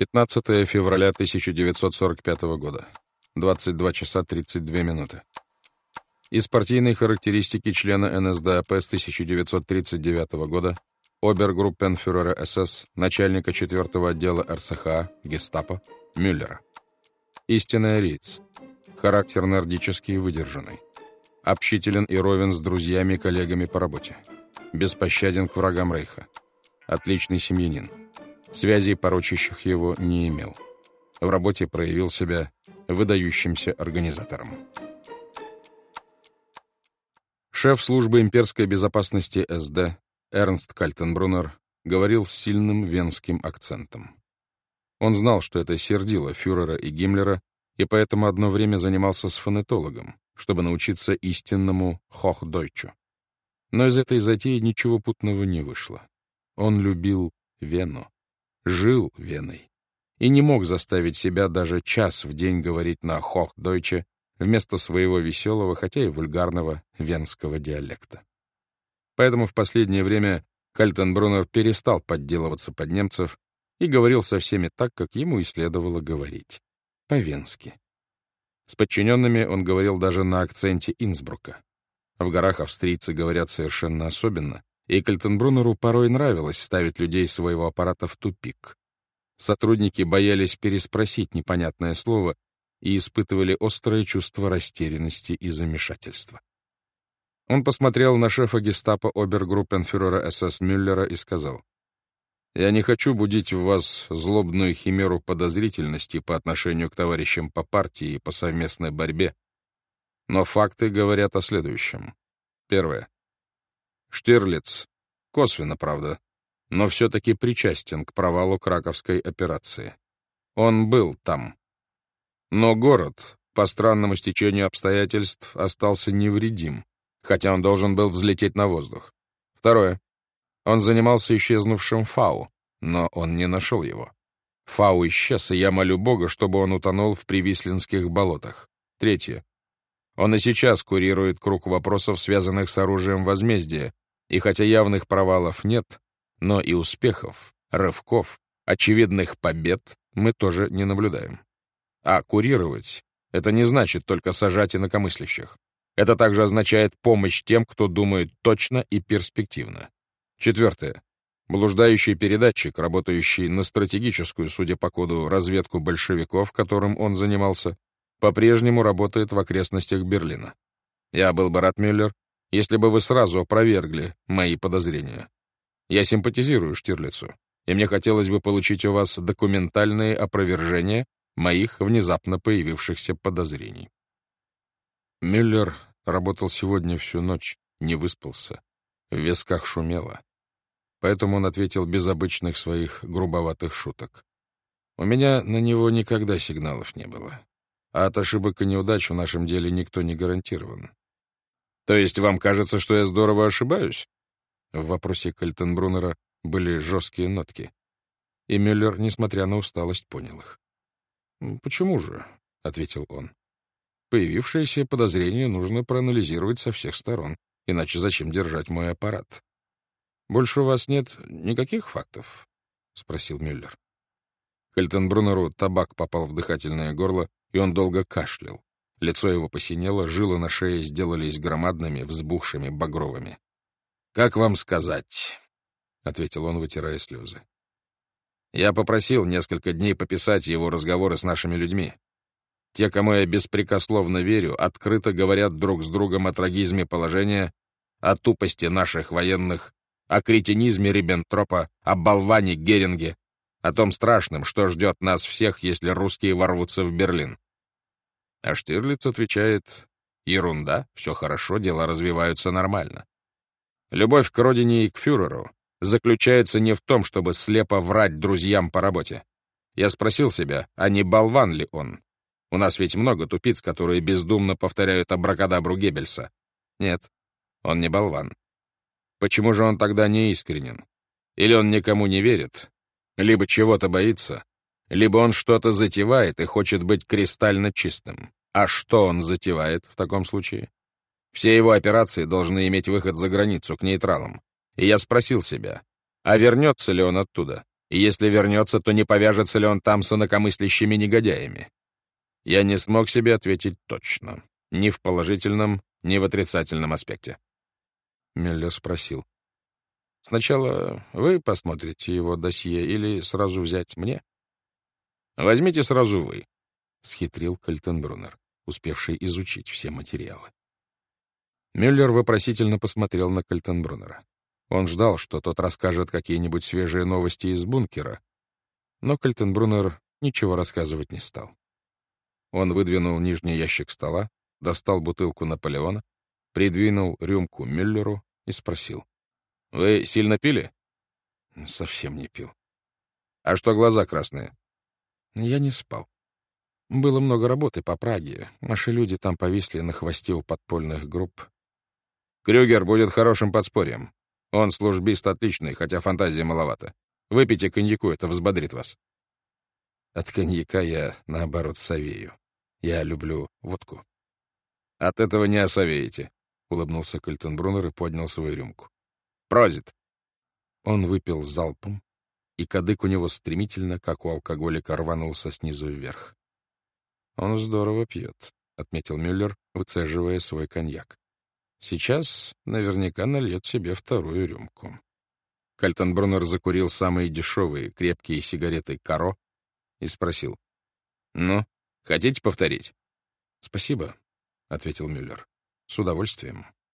15 февраля 1945 года. 22 часа 32 минуты. Из партийной характеристики члена НСДАП с 1939 года, обергруппенфюрера СС, начальника 4 отдела РСХА, гестапо, Мюллера. Истинный ариец. Характер нордический и выдержанный. Общителен и ровен с друзьями и коллегами по работе. Беспощаден к врагам Рейха. Отличный семьянин. Связей, порочащих его, не имел. В работе проявил себя выдающимся организатором. Шеф службы имперской безопасности СД Эрнст Кальтенбруннер говорил с сильным венским акцентом. Он знал, что это сердило фюрера и Гиммлера, и поэтому одно время занимался с фонетологом, чтобы научиться истинному хохдойчу. Но из этой затеи ничего путного не вышло. Он любил Вену жил Веной и не мог заставить себя даже час в день говорить на хохдойче вместо своего веселого, хотя и вульгарного венского диалекта. Поэтому в последнее время Кальтенбруннер перестал подделываться под немцев и говорил со всеми так, как ему и следовало говорить, по-венски. С подчиненными он говорил даже на акценте Инсбрука. В горах австрийцы говорят совершенно особенно, и Кальтенбруннеру порой нравилось ставить людей своего аппарата в тупик. Сотрудники боялись переспросить непонятное слово и испытывали острое чувство растерянности и замешательства. Он посмотрел на шефа гестапо обергруппенфюрера СС Мюллера и сказал, «Я не хочу будить в вас злобную химеру подозрительности по отношению к товарищам по партии и по совместной борьбе, но факты говорят о следующем. Первое. Штирлиц, косвенно, правда, но все-таки причастен к провалу краковской операции. Он был там. Но город, по странному стечению обстоятельств, остался невредим, хотя он должен был взлететь на воздух. Второе. Он занимался исчезнувшим Фау, но он не нашел его. Фау исчез, и я молю Бога, чтобы он утонул в Привислинских болотах. Третье. Он и сейчас курирует круг вопросов, связанных с оружием возмездия, и хотя явных провалов нет, но и успехов, рывков, очевидных побед мы тоже не наблюдаем. А курировать — это не значит только сажать инакомыслящих. Это также означает помощь тем, кто думает точно и перспективно. Четвертое. Блуждающий передатчик, работающий на стратегическую, судя по коду, разведку большевиков, которым он занимался, по-прежнему работает в окрестностях Берлина. Я был бы рад, Мюллер, если бы вы сразу опровергли мои подозрения. Я симпатизирую Штирлицу, и мне хотелось бы получить у вас документальные опровержения моих внезапно появившихся подозрений. Мюллер работал сегодня всю ночь, не выспался, в висках шумело. Поэтому он ответил без обычных своих грубоватых шуток. У меня на него никогда сигналов не было. А от ошибок и неудач в нашем деле никто не гарантирован. То есть вам кажется, что я здорово ошибаюсь? В вопросе Кальтенбруннера были жесткие нотки. И Мюллер, несмотря на усталость, понял их. «Почему же?» — ответил он. «Появившееся подозрение нужно проанализировать со всех сторон, иначе зачем держать мой аппарат? Больше у вас нет никаких фактов?» — спросил Мюллер. Кальтенбруннеру табак попал в дыхательное горло, и он долго кашлял. Лицо его посинело, жилы на шее сделались громадными, взбухшими, багровыми. «Как вам сказать?» — ответил он, вытирая слезы. «Я попросил несколько дней пописать его разговоры с нашими людьми. Те, кому я беспрекословно верю, открыто говорят друг с другом о трагизме положения, о тупости наших военных, о кретинизме Риббентропа, о болване Геринге, о том страшном, что ждет нас всех, если русские ворвутся в Берлин. А Штирлиц отвечает, ерунда, все хорошо, дела развиваются нормально. Любовь к родине и к фюреру заключается не в том, чтобы слепо врать друзьям по работе. Я спросил себя, а не болван ли он? У нас ведь много тупиц, которые бездумно повторяют абракадабру Геббельса. Нет, он не болван. Почему же он тогда не искренен? Или он никому не верит? Либо чего-то боится, либо он что-то затевает и хочет быть кристально чистым. А что он затевает в таком случае? Все его операции должны иметь выход за границу, к нейтралам. И я спросил себя, а вернется ли он оттуда? И если вернется, то не повяжется ли он там с инакомыслящими негодяями? Я не смог себе ответить точно. Ни в положительном, ни в отрицательном аспекте. Мюллер спросил. «Сначала вы посмотрите его досье или сразу взять мне?» «Возьмите сразу вы», — схитрил Кальтенбруннер, успевший изучить все материалы. Мюллер вопросительно посмотрел на Кальтенбруннера. Он ждал, что тот расскажет какие-нибудь свежие новости из бункера, но Кальтенбруннер ничего рассказывать не стал. Он выдвинул нижний ящик стола, достал бутылку Наполеона, придвинул рюмку Мюллеру и спросил. «Вы сильно пили?» «Совсем не пил». «А что глаза красные?» «Я не спал. Было много работы по Праге. Наши люди там повисли на хвосте у подпольных групп. Крюгер будет хорошим подспорьем. Он службист отличный, хотя фантазии маловато. Выпейте коньяку, это взбодрит вас. От коньяка я, наоборот, совею. Я люблю водку. От этого не осовеете, — улыбнулся Кальтенбруннер и поднял свою рюмку. Прозит. Он выпил залпом, и кадык у него стремительно, как у алкоголика, рванулся снизу вверх. «Он здорово пьет», — отметил Мюллер, выцеживая свой коньяк. «Сейчас наверняка нальет себе вторую рюмку». Кальтенбруннер закурил самые дешевые, крепкие сигареты «Каро» и спросил. «Ну, хотите повторить?» «Спасибо», — ответил Мюллер. «С удовольствием».